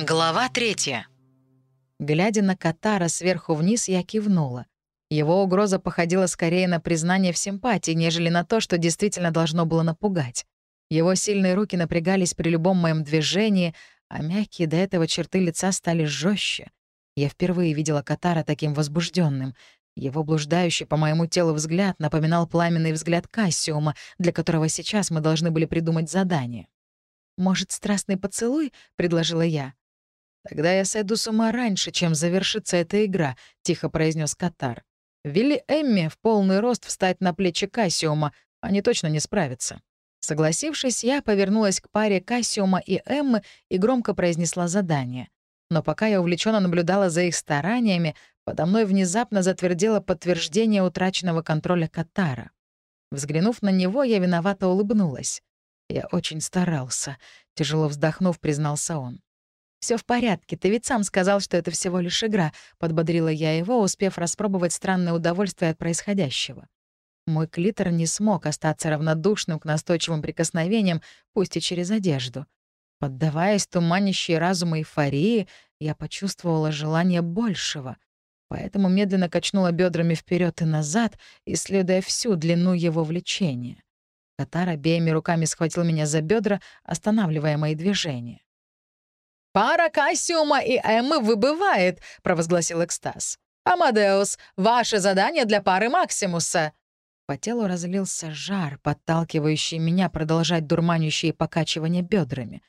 Глава третья. Глядя на Катара сверху вниз, я кивнула. Его угроза походила скорее на признание в симпатии, нежели на то, что действительно должно было напугать. Его сильные руки напрягались при любом моем движении, а мягкие до этого черты лица стали жестче. Я впервые видела Катара таким возбужденным. Его блуждающий по моему телу взгляд напоминал пламенный взгляд Кассиума, для которого сейчас мы должны были придумать задание. «Может, страстный поцелуй?» — предложила я. «Тогда я сойду с ума раньше, чем завершится эта игра», — тихо произнес Катар. «Вели Эмми в полный рост встать на плечи Кассиума, они точно не справятся». Согласившись, я повернулась к паре Кассиума и Эммы и громко произнесла задание. Но пока я увлеченно наблюдала за их стараниями, подо мной внезапно затвердело подтверждение утраченного контроля Катара. Взглянув на него, я виновато улыбнулась. «Я очень старался», — тяжело вздохнув, признался он. Все в порядке, ты ведь сам сказал, что это всего лишь игра», — подбодрила я его, успев распробовать странное удовольствие от происходящего. Мой клитор не смог остаться равнодушным к настойчивым прикосновениям, пусть и через одежду. Поддаваясь туманящей разум эйфории, я почувствовала желание большего, поэтому медленно качнула бедрами вперед и назад, исследуя всю длину его влечения. Катар обеими руками схватил меня за бедра, останавливая мои движения. «Пара Кассиума и Эммы выбывает», — провозгласил экстаз. «Амадеус, ваше задание для пары Максимуса». По телу разлился жар, подталкивающий меня продолжать дурманящие покачивания бедрами.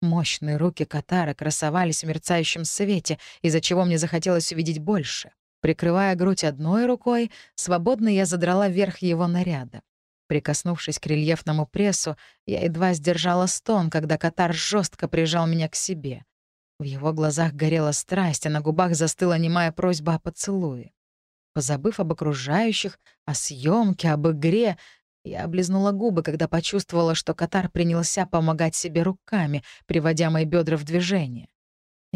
Мощные руки Катара красовались в мерцающем свете, из-за чего мне захотелось увидеть больше. Прикрывая грудь одной рукой, свободно я задрала вверх его наряда. Прикоснувшись к рельефному прессу, я едва сдержала стон, когда Катар жестко прижал меня к себе. В его глазах горела страсть, а на губах застыла немая просьба о поцелуе. Позабыв об окружающих, о съемке, об игре, я облизнула губы, когда почувствовала, что Катар принялся помогать себе руками, приводя мои бедра в движение.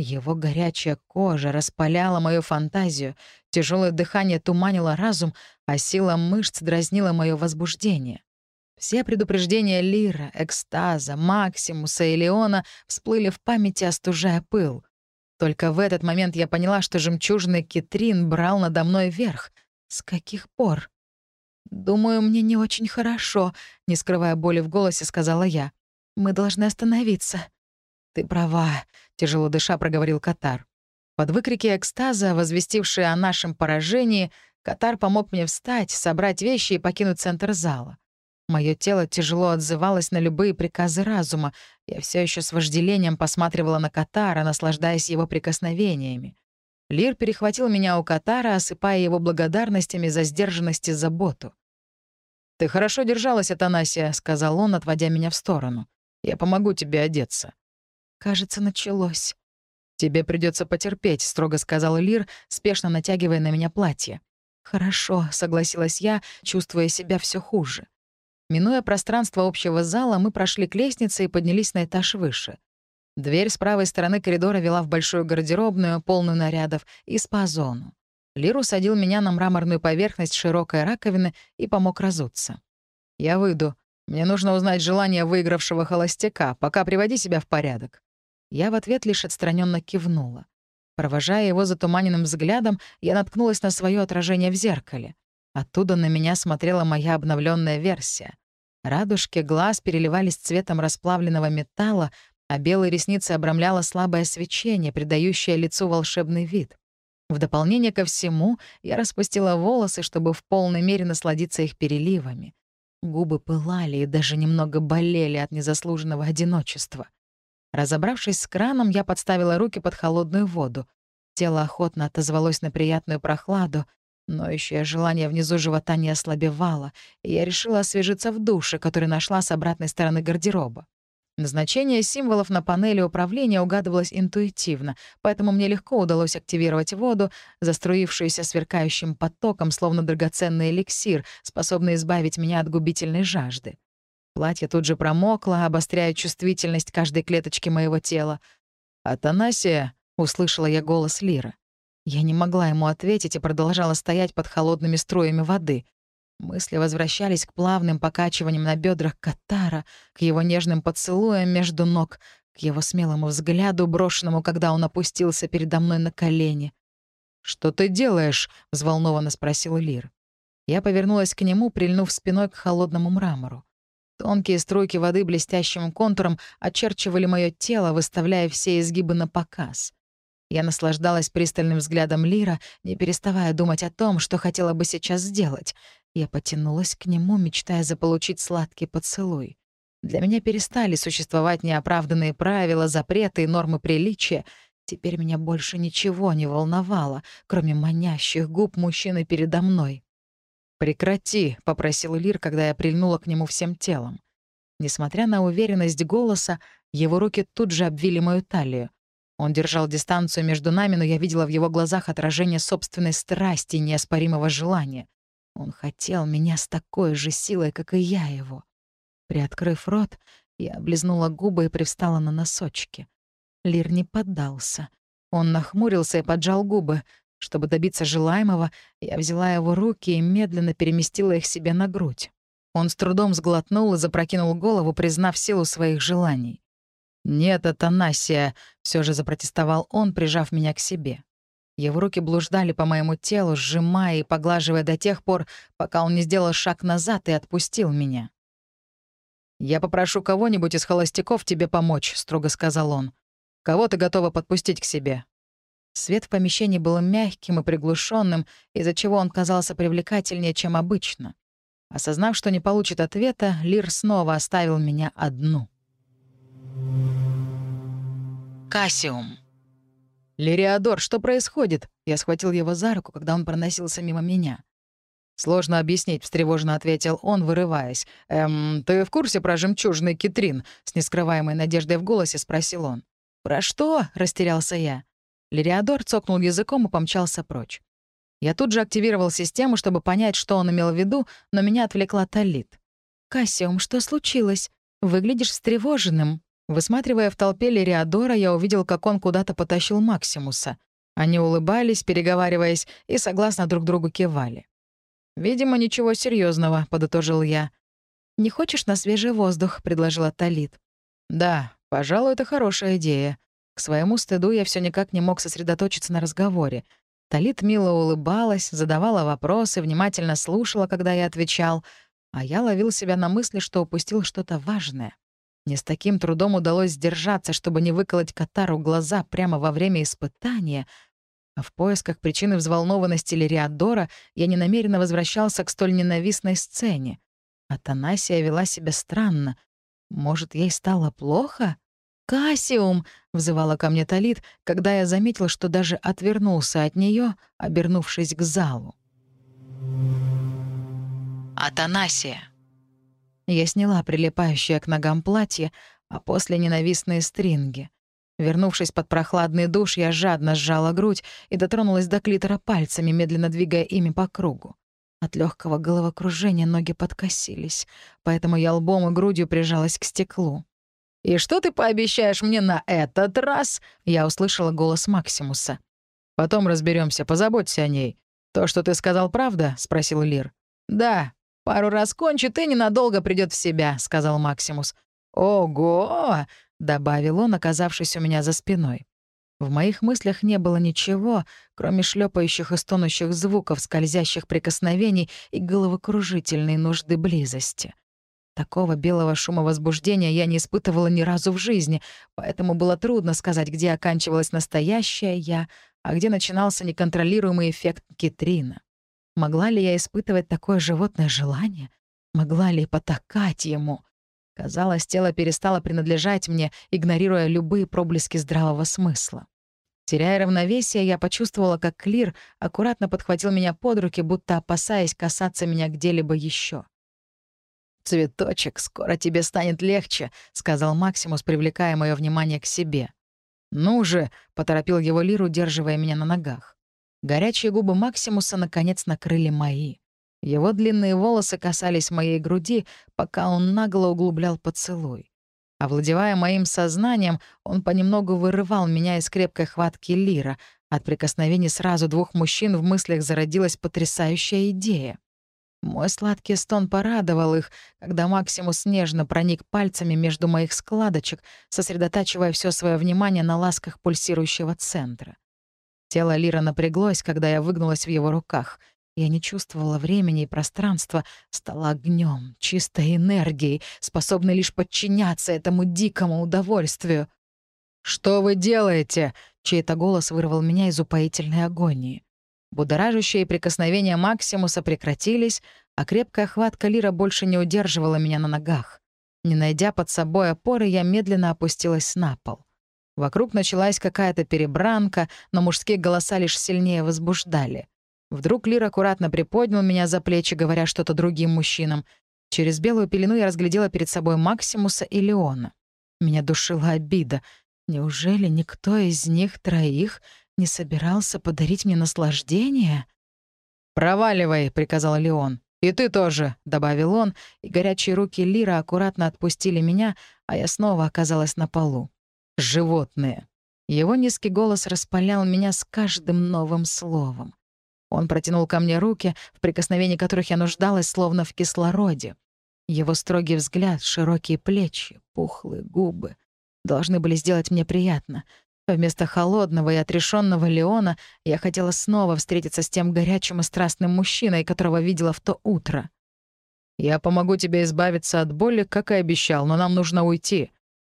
Его горячая кожа распаляла мою фантазию, тяжелое дыхание туманило разум, а сила мышц дразнила мое возбуждение. Все предупреждения Лира, Экстаза, Максимуса и Леона всплыли в памяти, остужая пыл. Только в этот момент я поняла, что жемчужный Китрин брал надо мной верх. С каких пор? «Думаю, мне не очень хорошо», — не скрывая боли в голосе, сказала я. «Мы должны остановиться». «Ты права», — тяжело дыша проговорил Катар. Под выкрики экстаза, возвестившие о нашем поражении, Катар помог мне встать, собрать вещи и покинуть центр зала. Мое тело тяжело отзывалось на любые приказы разума. Я все еще с вожделением посматривала на Катара, наслаждаясь его прикосновениями. Лир перехватил меня у Катара, осыпая его благодарностями за сдержанность и заботу. «Ты хорошо держалась, Атанасия», — сказал он, отводя меня в сторону. «Я помогу тебе одеться». «Кажется, началось». «Тебе придется потерпеть», — строго сказал Лир, спешно натягивая на меня платье. «Хорошо», — согласилась я, чувствуя себя все хуже. Минуя пространство общего зала, мы прошли к лестнице и поднялись на этаж выше. Дверь с правой стороны коридора вела в большую гардеробную, полную нарядов, и спа-зону. Лиру садил меня на мраморную поверхность широкой раковины и помог разуться. «Я выйду. Мне нужно узнать желание выигравшего холостяка, пока приводи себя в порядок». Я в ответ лишь отстраненно кивнула. Провожая его затуманенным взглядом, я наткнулась на свое отражение в зеркале. Оттуда на меня смотрела моя обновленная версия. Радужки глаз переливались цветом расплавленного металла, а белые ресницы обрамляло слабое свечение, придающее лицу волшебный вид. В дополнение ко всему, я распустила волосы, чтобы в полной мере насладиться их переливами. Губы пылали и даже немного болели от незаслуженного одиночества. Разобравшись с краном, я подставила руки под холодную воду. Тело охотно отозвалось на приятную прохладу, Ноющее желание внизу живота не ослабевало, и я решила освежиться в душе, который нашла с обратной стороны гардероба. Назначение символов на панели управления угадывалось интуитивно, поэтому мне легко удалось активировать воду, заструившуюся сверкающим потоком, словно драгоценный эликсир, способный избавить меня от губительной жажды. Платье тут же промокло, обостряя чувствительность каждой клеточки моего тела. «Атанасия!» — услышала я голос Лира. Я не могла ему ответить и продолжала стоять под холодными струями воды. Мысли возвращались к плавным покачиваниям на бедрах Катара, к его нежным поцелуям между ног, к его смелому взгляду, брошенному, когда он опустился передо мной на колени. «Что ты делаешь?» — взволнованно спросил Лир. Я повернулась к нему, прильнув спиной к холодному мрамору. Тонкие струйки воды блестящим контуром очерчивали мое тело, выставляя все изгибы на показ. Я наслаждалась пристальным взглядом Лира, не переставая думать о том, что хотела бы сейчас сделать. Я потянулась к нему, мечтая заполучить сладкий поцелуй. Для меня перестали существовать неоправданные правила, запреты и нормы приличия. Теперь меня больше ничего не волновало, кроме манящих губ мужчины передо мной. «Прекрати», — попросил Лир, когда я прильнула к нему всем телом. Несмотря на уверенность голоса, его руки тут же обвили мою талию. Он держал дистанцию между нами, но я видела в его глазах отражение собственной страсти и неоспоримого желания. Он хотел меня с такой же силой, как и я его. Приоткрыв рот, я облизнула губы и привстала на носочки. Лир не поддался. Он нахмурился и поджал губы. Чтобы добиться желаемого, я взяла его руки и медленно переместила их себе на грудь. Он с трудом сглотнул и запрокинул голову, признав силу своих желаний. «Нет, Атанасия!» — все же запротестовал он, прижав меня к себе. Его руки блуждали по моему телу, сжимая и поглаживая до тех пор, пока он не сделал шаг назад и отпустил меня. «Я попрошу кого-нибудь из холостяков тебе помочь», — строго сказал он. «Кого ты готова подпустить к себе?» Свет в помещении был мягким и приглушенным, из-за чего он казался привлекательнее, чем обычно. Осознав, что не получит ответа, Лир снова оставил меня одну. Кассиум. «Лириадор, что происходит?» Я схватил его за руку, когда он проносился мимо меня. «Сложно объяснить», — встревоженно ответил он, вырываясь. «Эм, ты в курсе про жемчужный китрин?» — с нескрываемой надеждой в голосе спросил он. «Про что?» — растерялся я. Лириадор цокнул языком и помчался прочь. Я тут же активировал систему, чтобы понять, что он имел в виду, но меня отвлекла Талит. «Кассиум, что случилось? Выглядишь встревоженным». Высматривая в толпе Лириадора, я увидел, как он куда-то потащил Максимуса. Они улыбались, переговариваясь, и согласно друг другу кивали. «Видимо, ничего серьезного, подытожил я. «Не хочешь на свежий воздух?» — предложила Талит. «Да, пожалуй, это хорошая идея». Своему стыду я все никак не мог сосредоточиться на разговоре. Талит мило улыбалась, задавала вопросы, внимательно слушала, когда я отвечал, а я ловил себя на мысли, что упустил что-то важное. Мне с таким трудом удалось сдержаться, чтобы не выколоть Катару глаза прямо во время испытания — а в поисках причины взволнованности Лириадора я ненамеренно возвращался к столь ненавистной сцене. Атанасия вела себя странно. Может, ей стало плохо? «Кассиум!» — взывала ко мне Талит, когда я заметил, что даже отвернулся от нее, обернувшись к залу. Атанасия. Я сняла прилипающее к ногам платье, а после ненавистные стринги. Вернувшись под прохладный душ, я жадно сжала грудь и дотронулась до клитора пальцами, медленно двигая ими по кругу. От легкого головокружения ноги подкосились, поэтому я лбом и грудью прижалась к стеклу. «И что ты пообещаешь мне на этот раз?» Я услышала голос Максимуса. «Потом разберемся, позаботься о ней. То, что ты сказал, правда?» — спросил Лир. «Да, пару раз кончит и ненадолго придет в себя», — сказал Максимус. «Ого!» добавил он, оказавшись у меня за спиной. В моих мыслях не было ничего, кроме шлепающих и стонущих звуков, скользящих прикосновений и головокружительной нужды близости. Такого белого шума возбуждения я не испытывала ни разу в жизни, поэтому было трудно сказать, где оканчивалась настоящая я, а где начинался неконтролируемый эффект Китрина. Могла ли я испытывать такое животное желание? Могла ли потакать ему? Казалось, тело перестало принадлежать мне, игнорируя любые проблески здравого смысла. Теряя равновесие, я почувствовала, как Клир аккуратно подхватил меня под руки, будто опасаясь касаться меня где-либо еще. «Цветочек, скоро тебе станет легче», — сказал Максимус, привлекая мое внимание к себе. «Ну же», — поторопил его Лир, удерживая меня на ногах. Горячие губы Максимуса наконец накрыли мои. Его длинные волосы касались моей груди, пока он нагло углублял поцелуй. Овладевая моим сознанием, он понемногу вырывал меня из крепкой хватки Лира. От прикосновений сразу двух мужчин в мыслях зародилась потрясающая идея. Мой сладкий стон порадовал их, когда Максимус нежно проник пальцами между моих складочек, сосредотачивая все свое внимание на ласках пульсирующего центра. Тело Лира напряглось, когда я выгнулась в его руках. Я не чувствовала времени и пространства, стала огнем, чистой энергией, способной лишь подчиняться этому дикому удовольствию. «Что вы делаете?» — чей-то голос вырвал меня из упоительной агонии. Будоражащие прикосновения Максимуса прекратились, а крепкая хватка Лира больше не удерживала меня на ногах. Не найдя под собой опоры, я медленно опустилась на пол. Вокруг началась какая-то перебранка, но мужские голоса лишь сильнее возбуждали. Вдруг Лир аккуратно приподнял меня за плечи, говоря что-то другим мужчинам. Через белую пелену я разглядела перед собой Максимуса и Леона. Меня душила обида. Неужели никто из них троих не собирался подарить мне наслаждение? «Проваливай», — приказал Леон. «И ты тоже», — добавил он, и горячие руки Лира аккуратно отпустили меня, а я снова оказалась на полу. «Животные». Его низкий голос распалял меня с каждым новым словом. Он протянул ко мне руки, в прикосновении которых я нуждалась, словно в кислороде. Его строгий взгляд, широкие плечи, пухлые губы должны были сделать мне приятно. Вместо холодного и отрешенного Леона я хотела снова встретиться с тем горячим и страстным мужчиной, которого видела в то утро. «Я помогу тебе избавиться от боли, как и обещал, но нам нужно уйти».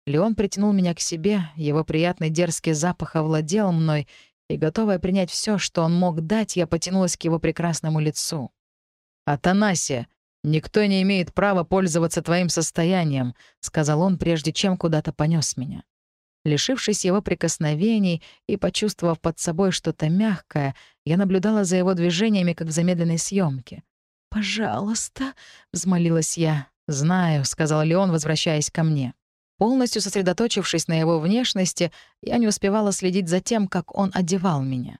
Леон притянул меня к себе, его приятный дерзкий запах овладел мной, и, готовая принять все, что он мог дать, я потянулась к его прекрасному лицу. «Атанасия, никто не имеет права пользоваться твоим состоянием», — сказал он, прежде чем куда-то понес меня. Лишившись его прикосновений и почувствовав под собой что-то мягкое, я наблюдала за его движениями, как в замедленной съемке. «Пожалуйста», — взмолилась я. «Знаю», — сказал Леон, возвращаясь ко мне. Полностью сосредоточившись на его внешности, я не успевала следить за тем, как он одевал меня.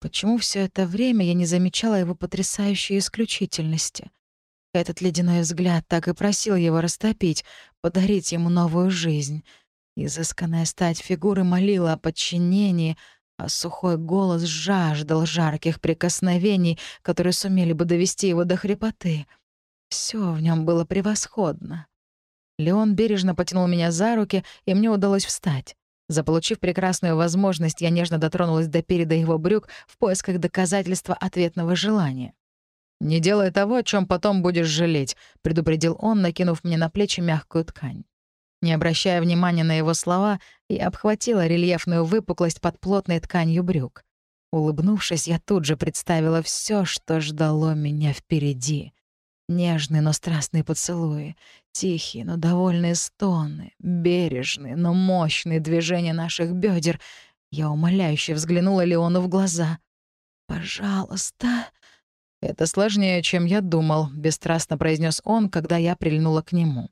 Почему все это время я не замечала его потрясающей исключительности? Этот ледяной взгляд так и просил его растопить, подарить ему новую жизнь — Изысканная стать фигуры молила о подчинении, а сухой голос жаждал жарких прикосновений, которые сумели бы довести его до хрипоты. Все в нем было превосходно. Леон бережно потянул меня за руки, и мне удалось встать. Заполучив прекрасную возможность, я нежно дотронулась до переда его брюк в поисках доказательства ответного желания. «Не делай того, о чем потом будешь жалеть», — предупредил он, накинув мне на плечи мягкую ткань. Не обращая внимания на его слова, я обхватила рельефную выпуклость под плотной тканью брюк. Улыбнувшись, я тут же представила все, что ждало меня впереди. Нежные, но страстные поцелуи, тихие, но довольные стоны, бережные, но мощные движения наших бедер. Я умоляюще взглянула Леону в глаза. «Пожалуйста». «Это сложнее, чем я думал», — бесстрастно произнес он, когда я прильнула к нему.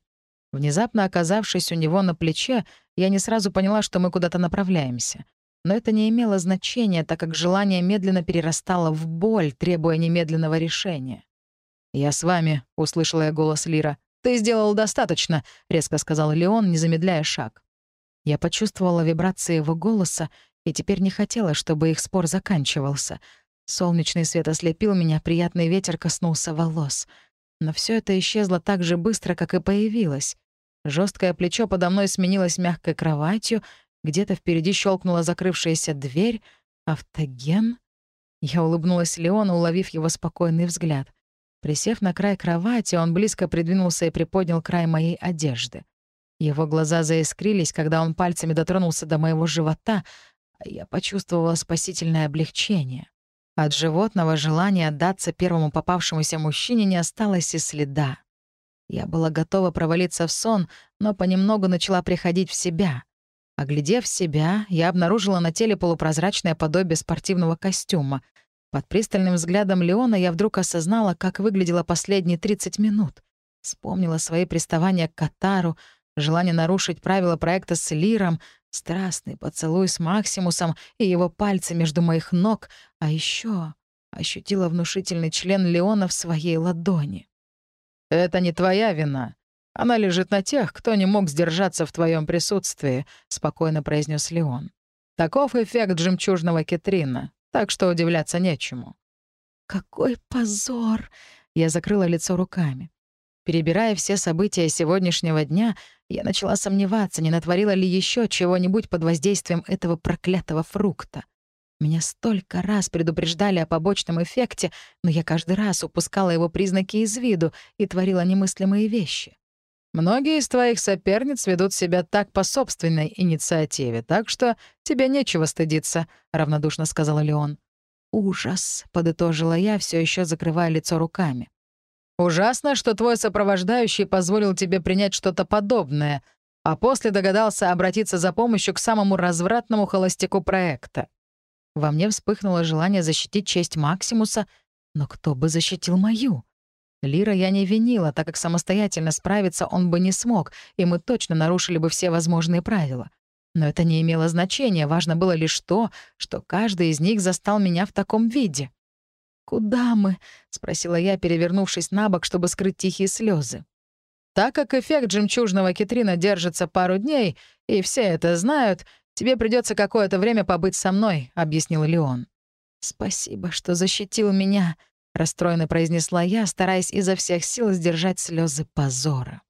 Внезапно оказавшись у него на плече, я не сразу поняла, что мы куда-то направляемся. Но это не имело значения, так как желание медленно перерастало в боль, требуя немедленного решения. «Я с вами», — услышала я голос Лира. «Ты сделал достаточно», — резко сказал Леон, не замедляя шаг. Я почувствовала вибрации его голоса и теперь не хотела, чтобы их спор заканчивался. Солнечный свет ослепил меня, приятный ветер коснулся волос — но все это исчезло так же быстро, как и появилось. Жесткое плечо подо мной сменилось мягкой кроватью, где-то впереди щелкнула закрывшаяся дверь. Автоген? Я улыбнулась Леону, уловив его спокойный взгляд. Присев на край кровати, он близко придвинулся и приподнял край моей одежды. Его глаза заискрились, когда он пальцами дотронулся до моего живота, а я почувствовала спасительное облегчение. От животного желания отдаться первому попавшемуся мужчине не осталось и следа. Я была готова провалиться в сон, но понемногу начала приходить в себя. Оглядев себя, я обнаружила на теле полупрозрачное подобие спортивного костюма. Под пристальным взглядом Леона я вдруг осознала, как выглядела последние 30 минут. Вспомнила свои приставания к Катару, желание нарушить правила проекта с Лиром, Страстный поцелуй с Максимусом и его пальцы между моих ног, а еще ощутила внушительный член Леона в своей ладони. «Это не твоя вина. Она лежит на тех, кто не мог сдержаться в твоем присутствии», — спокойно произнес Леон. «Таков эффект жемчужного кетрина, так что удивляться нечему». «Какой позор!» Я закрыла лицо руками. Перебирая все события сегодняшнего дня, я начала сомневаться, не натворила ли еще чего-нибудь под воздействием этого проклятого фрукта. Меня столько раз предупреждали о побочном эффекте, но я каждый раз упускала его признаки из виду и творила немыслимые вещи. Многие из твоих соперниц ведут себя так по собственной инициативе, так что тебе нечего стыдиться», — равнодушно сказала Леон. «Ужас», — подытожила я, все еще закрывая лицо руками. «Ужасно, что твой сопровождающий позволил тебе принять что-то подобное, а после догадался обратиться за помощью к самому развратному холостяку проекта. Во мне вспыхнуло желание защитить честь Максимуса, но кто бы защитил мою? Лира я не винила, так как самостоятельно справиться он бы не смог, и мы точно нарушили бы все возможные правила. Но это не имело значения, важно было лишь то, что каждый из них застал меня в таком виде. «Куда мы?» — спросила я, перевернувшись на бок, чтобы скрыть тихие слезы. «Так как эффект жемчужного китрина держится пару дней, и все это знают, «Тебе придется какое-то время побыть со мной», — объяснил Леон. «Спасибо, что защитил меня», — расстроенно произнесла я, стараясь изо всех сил сдержать слезы позора.